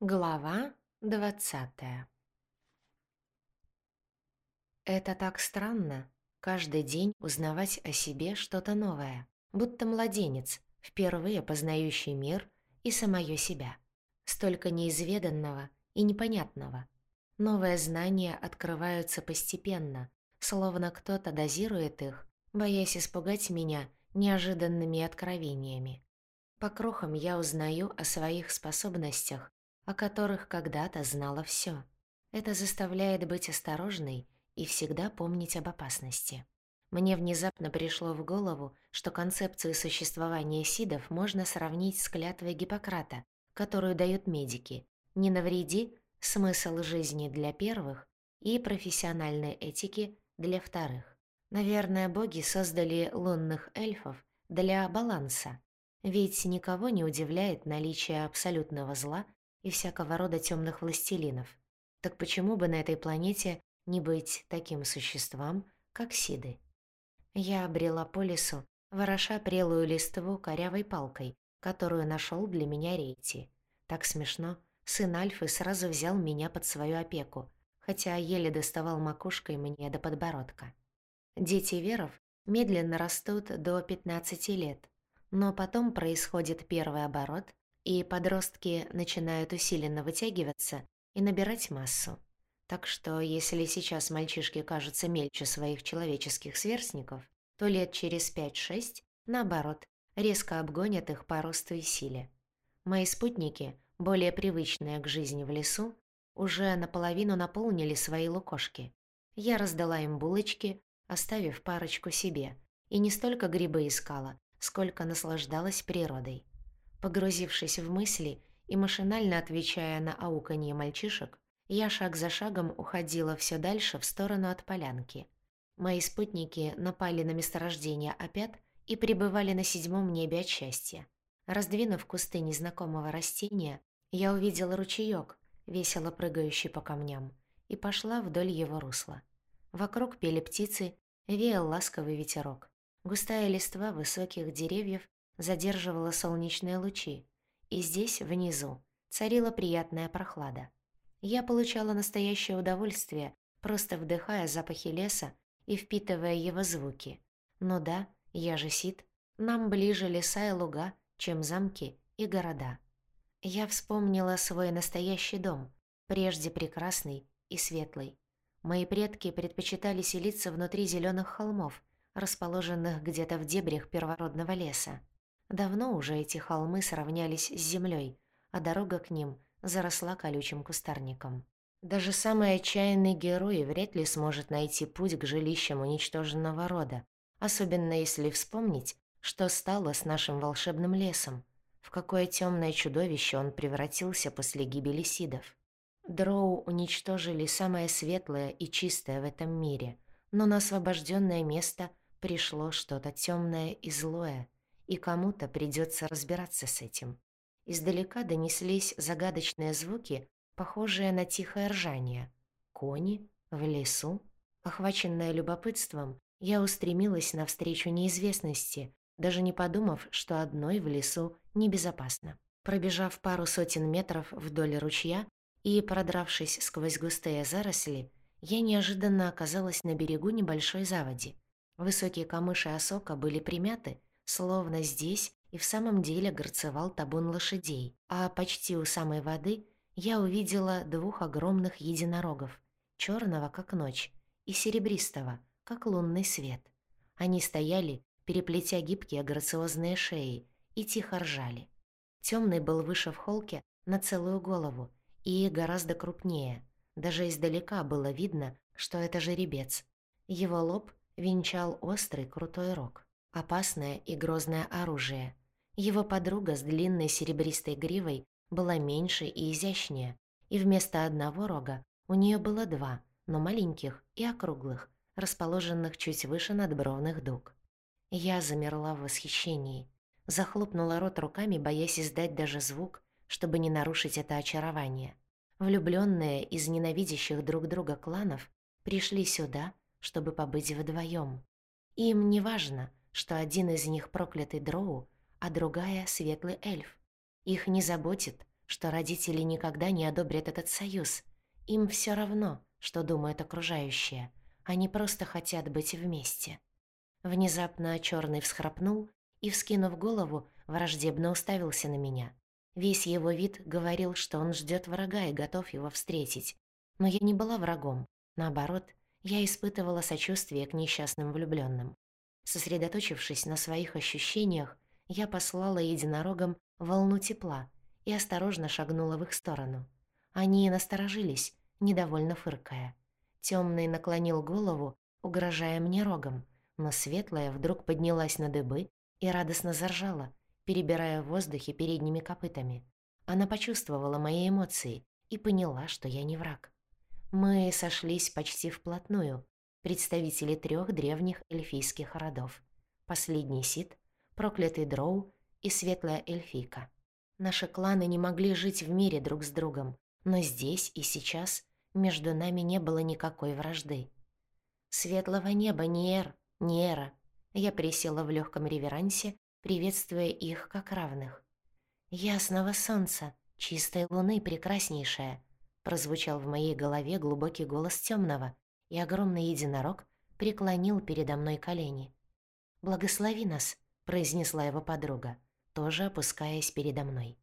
Глава двадцатая Это так странно, каждый день узнавать о себе что-то новое, будто младенец, впервые познающий мир и самое себя. Столько неизведанного и непонятного. Новые знания открываются постепенно, словно кто-то дозирует их, боясь испугать меня неожиданными откровениями. По крохам я узнаю о своих способностях, о которых когда-то знала всё. Это заставляет быть осторожной и всегда помнить об опасности. Мне внезапно пришло в голову, что концепцию существования сидов можно сравнить с клятвой Гиппократа, которую дают медики. «Не навреди» — смысл жизни для первых и профессиональной этики для вторых. Наверное, боги создали лунных эльфов для баланса, ведь никого не удивляет наличие абсолютного зла и всякого рода темных властелинов. Так почему бы на этой планете не быть таким существам, как Сиды? Я обрела по лесу, вороша прелую листву корявой палкой, которую нашел для меня Рейти. Так смешно. Сын Альфы сразу взял меня под свою опеку, хотя еле доставал макушкой мне до подбородка. Дети Веров медленно растут до 15 лет, но потом происходит первый оборот, и подростки начинают усиленно вытягиваться и набирать массу. Так что если сейчас мальчишки кажутся мельче своих человеческих сверстников, то лет через 5-6, наоборот, резко обгонят их по росту и силе. Мои спутники, более привычные к жизни в лесу, уже наполовину наполнили свои лукошки. Я раздала им булочки, оставив парочку себе, и не столько грибы искала, сколько наслаждалась природой. Погрузившись в мысли и машинально отвечая на ауканье мальчишек, я шаг за шагом уходила все дальше в сторону от полянки. Мои спутники напали на месторождение опят и пребывали на седьмом небе от счастья. Раздвинув кусты незнакомого растения, я увидела ручеёк, весело прыгающий по камням, и пошла вдоль его русла. Вокруг пели птицы, веял ласковый ветерок. Густая листва высоких деревьев задерживала солнечные лучи, и здесь, внизу, царила приятная прохлада. Я получала настоящее удовольствие, просто вдыхая запахи леса и впитывая его звуки. Но да, я же Сид, нам ближе леса и луга, чем замки и города. Я вспомнила свой настоящий дом, прежде прекрасный и светлый. Мои предки предпочитали селиться внутри зеленых холмов, расположенных где-то в дебрях первородного леса. Давно уже эти холмы сравнялись с землей, а дорога к ним заросла колючим кустарником. Даже самый отчаянный герой вряд ли сможет найти путь к жилищам уничтоженного рода, особенно если вспомнить, что стало с нашим волшебным лесом, в какое темное чудовище он превратился после гибели Сидов. Дроу уничтожили самое светлое и чистое в этом мире, но на освобожденное место пришло что-то темное и злое, и кому-то придется разбираться с этим. Издалека донеслись загадочные звуки, похожие на тихое ржание. Кони? В лесу? Охваченная любопытством, я устремилась навстречу неизвестности, даже не подумав, что одной в лесу небезопасно. Пробежав пару сотен метров вдоль ручья и продравшись сквозь густые заросли, я неожиданно оказалась на берегу небольшой заводи. Высокие камыши осока были примяты, Словно здесь и в самом деле горцевал табун лошадей, а почти у самой воды я увидела двух огромных единорогов, черного как ночь, и серебристого, как лунный свет. Они стояли, переплетя гибкие грациозные шеи, и тихо ржали. Темный был выше в холке на целую голову и гораздо крупнее. Даже издалека было видно, что это жеребец. Его лоб венчал острый крутой рог. Опасное и грозное оружие. Его подруга с длинной серебристой гривой была меньше и изящнее, и вместо одного рога у нее было два, но маленьких и округлых, расположенных чуть выше надбровных дуг. Я замерла в восхищении, захлопнула рот руками, боясь издать даже звук, чтобы не нарушить это очарование. Влюбленные из ненавидящих друг друга кланов пришли сюда, чтобы побыть вдвоем. Им не важно, что один из них проклятый дроу, а другая — светлый эльф. Их не заботит, что родители никогда не одобрят этот союз. Им все равно, что думают окружающие. Они просто хотят быть вместе. Внезапно черный всхрапнул и, вскинув голову, враждебно уставился на меня. Весь его вид говорил, что он ждет врага и готов его встретить. Но я не была врагом. Наоборот, я испытывала сочувствие к несчастным влюбленным. Сосредоточившись на своих ощущениях, я послала единорогам волну тепла и осторожно шагнула в их сторону. Они насторожились, недовольно фыркая. Темный наклонил голову, угрожая мне рогом, но светлая вдруг поднялась на дыбы и радостно заржала, перебирая в воздухе передними копытами. Она почувствовала мои эмоции и поняла, что я не враг. Мы сошлись почти вплотную, представители трех древних эльфийских родов. Последний Сид, проклятый Дроу и светлая эльфийка. Наши кланы не могли жить в мире друг с другом, но здесь и сейчас между нами не было никакой вражды. «Светлого неба, Ниэр, Ниэра!» Я присела в легком реверансе, приветствуя их как равных. «Ясного солнца, чистой луны прекраснейшая!» прозвучал в моей голове глубокий голос темного, и огромный единорог преклонил передо мной колени. «Благослови нас», — произнесла его подруга, тоже опускаясь передо мной.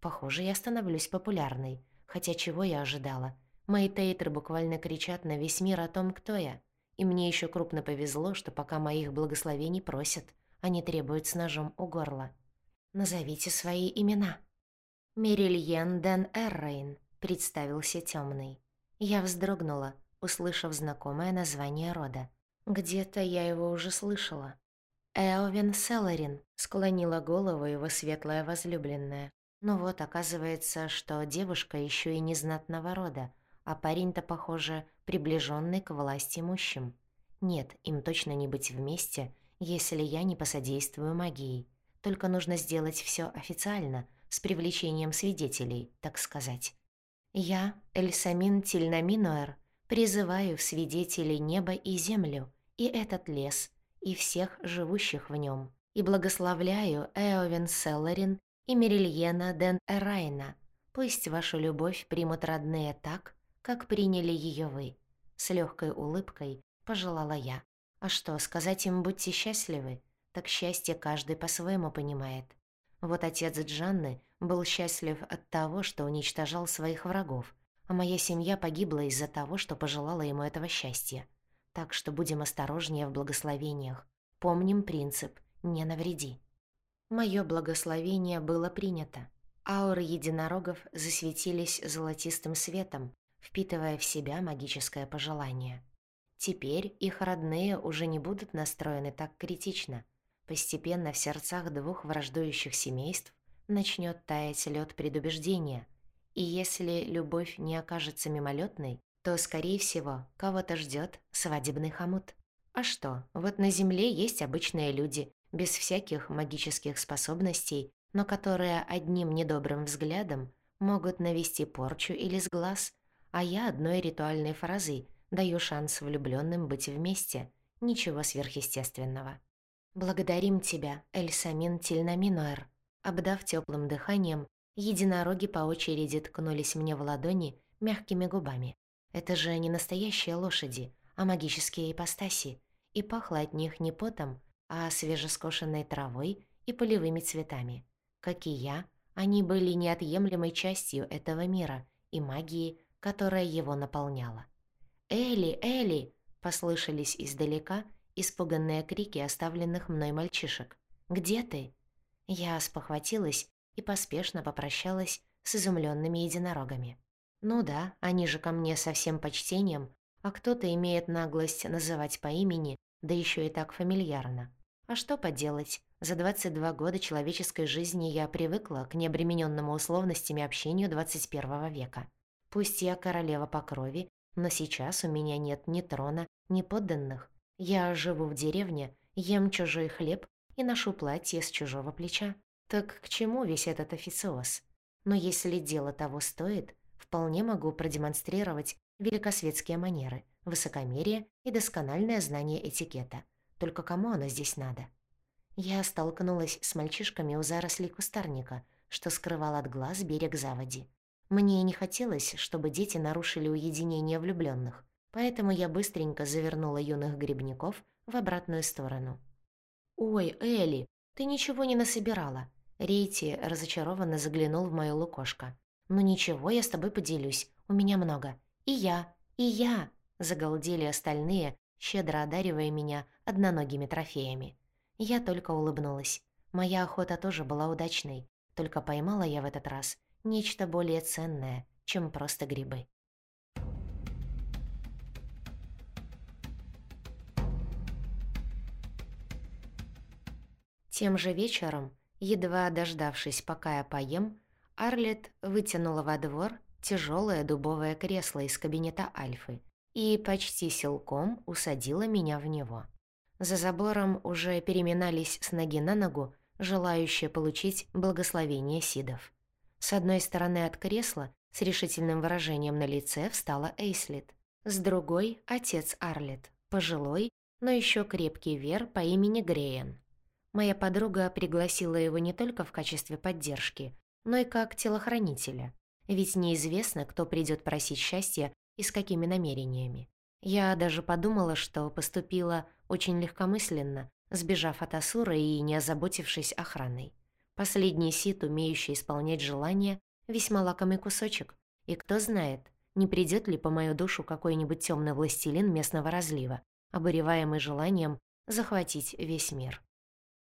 «Похоже, я становлюсь популярной, хотя чего я ожидала? Мои тейтеры буквально кричат на весь мир о том, кто я. И мне еще крупно повезло, что пока моих благословений просят, они требуют с ножом у горла. Назовите свои имена. Мерильен Ден Эррейн, представился темный. Я вздрогнула, услышав знакомое название рода. Где-то я его уже слышала. Эовен Селарин склонила голову его светлая возлюбленная. Но вот оказывается, что девушка еще и не знатного рода, а парень-то, похоже, приближенный к власти мужчин. Нет, им точно не быть вместе, если я не посодействую магией. Только нужно сделать все официально, с привлечением свидетелей, так сказать. Я, Эльсамин Тильнаминуэр, Призываю в свидетели небо и землю, и этот лес, и всех живущих в нем, и благословляю Эовен Селларин и Мерильена Ден Эрайна. Пусть вашу любовь примут родные так, как приняли ее вы. С легкой улыбкой пожелала я. А что, сказать им «будьте счастливы»? Так счастье каждый по-своему понимает. Вот отец Джанны был счастлив от того, что уничтожал своих врагов, а моя семья погибла из-за того, что пожелала ему этого счастья. Так что будем осторожнее в благословениях. Помним принцип «не навреди». Моё благословение было принято. Ауры единорогов засветились золотистым светом, впитывая в себя магическое пожелание. Теперь их родные уже не будут настроены так критично. Постепенно в сердцах двух враждующих семейств начнет таять лед предубеждения – и если любовь не окажется мимолетной, то, скорее всего, кого-то ждет свадебный хомут. А что, вот на Земле есть обычные люди, без всяких магических способностей, но которые одним недобрым взглядом могут навести порчу или сглаз, а я одной ритуальной фразой даю шанс влюбленным быть вместе. Ничего сверхъестественного. «Благодарим тебя, Эльсамин Тильнаминуэр», обдав теплым дыханием, Единороги по очереди ткнулись мне в ладони мягкими губами. Это же не настоящие лошади, а магические ипостаси, и пахло от них не потом, а свежескошенной травой и полевыми цветами. Как и я, они были неотъемлемой частью этого мира и магии, которая его наполняла. «Элли! Элли!» — послышались издалека испуганные крики оставленных мной мальчишек. «Где ты?» Я спохватилась и поспешно попрощалась с изумленными единорогами. Ну да, они же ко мне со всем почтением, а кто-то имеет наглость называть по имени, да еще и так фамильярно. А что поделать, за 22 года человеческой жизни я привыкла к необремененному условностями общению 21 века. Пусть я королева по крови, но сейчас у меня нет ни трона, ни подданных. Я живу в деревне, ем чужой хлеб и ношу платье с чужого плеча. Так к чему весь этот официоз? Но если дело того стоит, вполне могу продемонстрировать великосветские манеры, высокомерие и доскональное знание этикета. Только кому оно здесь надо? Я столкнулась с мальчишками у зарослей кустарника, что скрывал от глаз берег заводи. Мне не хотелось, чтобы дети нарушили уединение влюбленных, поэтому я быстренько завернула юных грибников в обратную сторону. «Ой, Элли, ты ничего не насобирала!» Рейти разочарованно заглянул в моё лукошко. «Ну ничего, я с тобой поделюсь. У меня много. И я, и я!» Загалдели остальные, щедро одаривая меня одноногими трофеями. Я только улыбнулась. Моя охота тоже была удачной, только поймала я в этот раз нечто более ценное, чем просто грибы. Тем же вечером, едва дождавшись, пока я поем, Арлет вытянула во двор тяжелое дубовое кресло из кабинета Альфы и почти силком усадила меня в него. За забором уже переминались с ноги на ногу, желающие получить благословение Сидов. С одной стороны от кресла с решительным выражением на лице встала Эйслит, с другой — отец Арлет, пожилой, но еще крепкий вер по имени Греен. Моя подруга пригласила его не только в качестве поддержки, но и как телохранителя. Ведь неизвестно, кто придет просить счастья и с какими намерениями. Я даже подумала, что поступила очень легкомысленно, сбежав от Асура и не озаботившись охраной. Последний сит, умеющий исполнять желания, весьма лакомый кусочек, и кто знает, не придет ли по мою душу какой-нибудь темный властелин местного разлива, обуреваемый желанием захватить весь мир.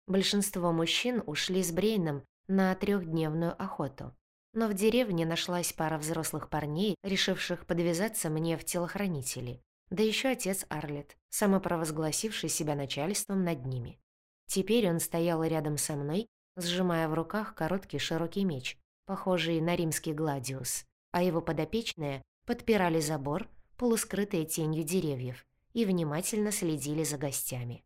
Большинство мужчин ушли с Брейном на трехдневную охоту. Но в деревне нашлась пара взрослых парней, решивших подвязаться мне в телохранители. Да еще отец Арлет, самопровозгласивший себя начальством над ними. Теперь он стоял рядом со мной, сжимая в руках короткий широкий меч, похожий на римский гладиус, а его подопечные подпирали забор, полускрытые тенью деревьев, и внимательно следили за гостями.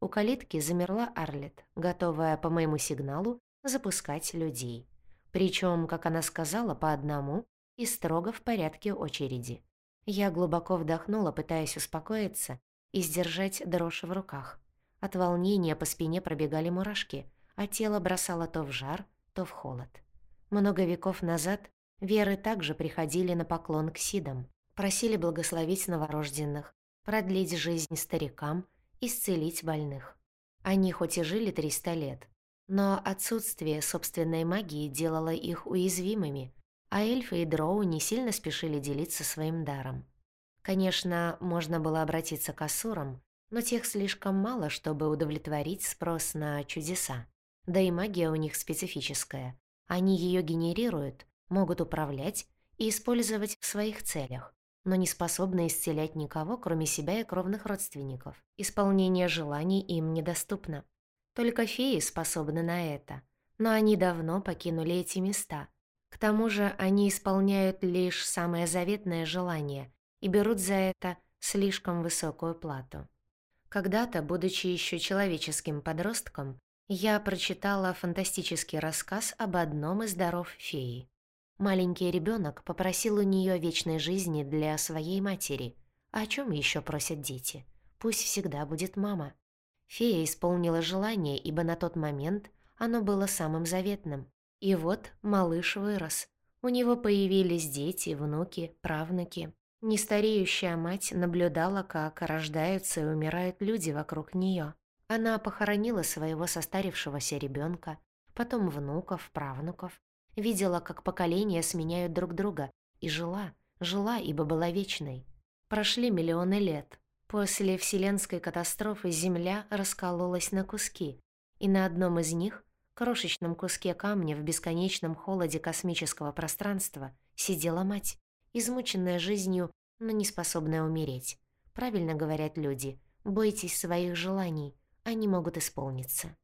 У калитки замерла Арлет, готовая по моему сигналу запускать людей. Причем, как она сказала, по одному и строго в порядке очереди. Я глубоко вдохнула, пытаясь успокоиться и сдержать дрожь в руках. От волнения по спине пробегали мурашки, а тело бросало то в жар, то в холод. Много веков назад веры также приходили на поклон к сидам, просили благословить новорожденных, продлить жизнь старикам исцелить больных. Они хоть и жили 300 лет, но отсутствие собственной магии делало их уязвимыми, а эльфы и дроу не сильно спешили делиться своим даром. Конечно, можно было обратиться к асурам, но тех слишком мало, чтобы удовлетворить спрос на чудеса. Да и магия у них специфическая. Они ее генерируют, могут управлять и использовать в своих целях но не способны исцелять никого, кроме себя и кровных родственников. Исполнение желаний им недоступно. Только феи способны на это, но они давно покинули эти места. К тому же они исполняют лишь самое заветное желание и берут за это слишком высокую плату. Когда-то, будучи еще человеческим подростком, я прочитала фантастический рассказ об одном из даров феи. Маленький ребенок попросил у нее вечной жизни для своей матери. А о чем еще просят дети? Пусть всегда будет мама. Фея исполнила желание, ибо на тот момент оно было самым заветным. И вот малыш вырос. У него появились дети, внуки, правнуки. Нестареющая мать наблюдала, как рождаются и умирают люди вокруг нее. Она похоронила своего состарившегося ребенка, потом внуков, правнуков, видела, как поколения сменяют друг друга, и жила, жила, ибо была вечной. Прошли миллионы лет. После вселенской катастрофы Земля раскололась на куски, и на одном из них, крошечном куске камня в бесконечном холоде космического пространства, сидела мать, измученная жизнью, но не способная умереть. Правильно говорят люди, бойтесь своих желаний, они могут исполниться.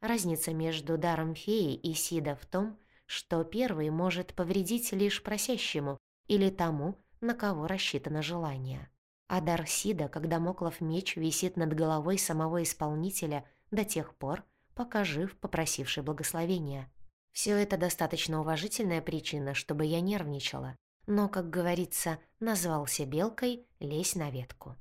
Разница между даром феи и Сида в том, что первый может повредить лишь просящему или тому, на кого рассчитано желание. А дар Сида, когда Моклов меч висит над головой самого исполнителя до тех пор, пока жив попросивший благословения. Все это достаточно уважительная причина, чтобы я нервничала. Но, как говорится, назвался белкой, лезь на ветку.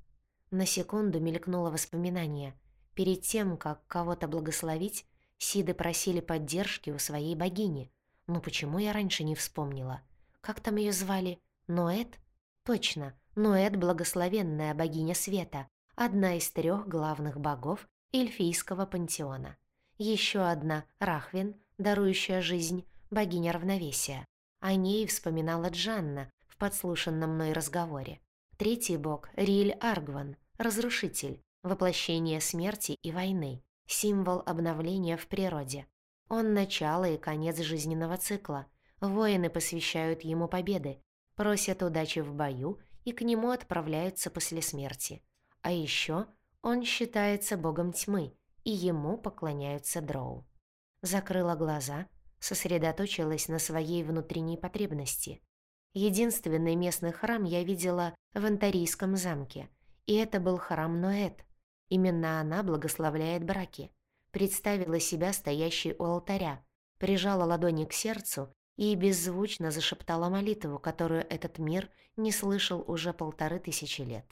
На секунду мелькнуло воспоминание. Перед тем, как кого-то благословить, Сиды просили поддержки у своей богини – Ну почему я раньше не вспомнила? Как там ее звали? Ноэт? Точно, Ноэт — благословенная богиня света, одна из трех главных богов эльфийского пантеона. Еще одна — Рахвин, дарующая жизнь, богиня равновесия. О ней вспоминала Джанна в подслушанном мной разговоре. Третий бог — Риль Аргван, разрушитель, воплощение смерти и войны, символ обновления в природе. Он начало и конец жизненного цикла. Воины посвящают ему победы, просят удачи в бою и к нему отправляются после смерти. А еще он считается богом тьмы, и ему поклоняются дроу. Закрыла глаза, сосредоточилась на своей внутренней потребности. Единственный местный храм я видела в Антарийском замке, и это был храм Ноэт. Именно она благословляет браки. Представила себя стоящей у алтаря, прижала ладони к сердцу и беззвучно зашептала молитву, которую этот мир не слышал уже полторы тысячи лет.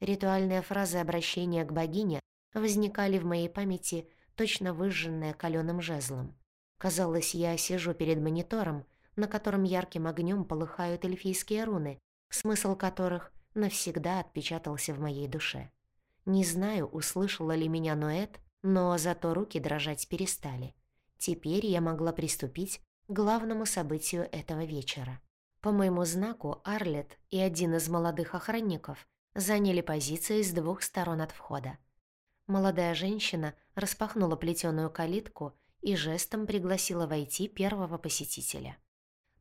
Ритуальные фразы обращения к богине возникали в моей памяти, точно выжженные каленым жезлом. Казалось, я сижу перед монитором, на котором ярким огнем полыхают эльфийские руны, смысл которых навсегда отпечатался в моей душе. Не знаю, услышала ли меня Ноэт, но зато руки дрожать перестали. Теперь я могла приступить к главному событию этого вечера. По моему знаку Арлет и один из молодых охранников заняли позиции с двух сторон от входа. Молодая женщина распахнула плетеную калитку и жестом пригласила войти первого посетителя.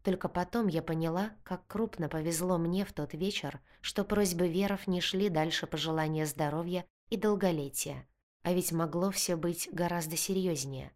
Только потом я поняла, как крупно повезло мне в тот вечер, что просьбы веров не шли дальше пожелания здоровья и долголетия, а ведь могло все быть гораздо серьезнее.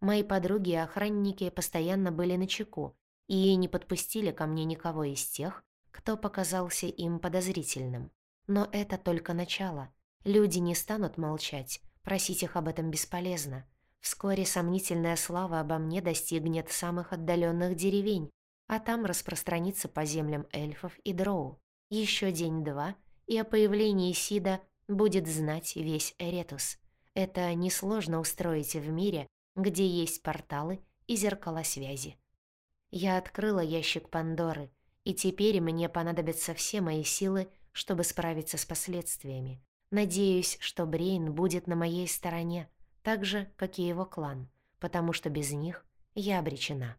Мои подруги и охранники постоянно были на чеку и не подпустили ко мне никого из тех, кто показался им подозрительным. Но это только начало. Люди не станут молчать, просить их об этом бесполезно. Вскоре сомнительная слава обо мне достигнет самых отдаленных деревень, а там распространится по землям эльфов и дроу. Еще день-два, и о появлении Сида будет знать весь Эретус. Это несложно устроить в мире, где есть порталы и зеркала связи. Я открыла ящик Пандоры, и теперь мне понадобятся все мои силы, чтобы справиться с последствиями. Надеюсь, что Брейн будет на моей стороне, так же, как и его клан, потому что без них я обречена.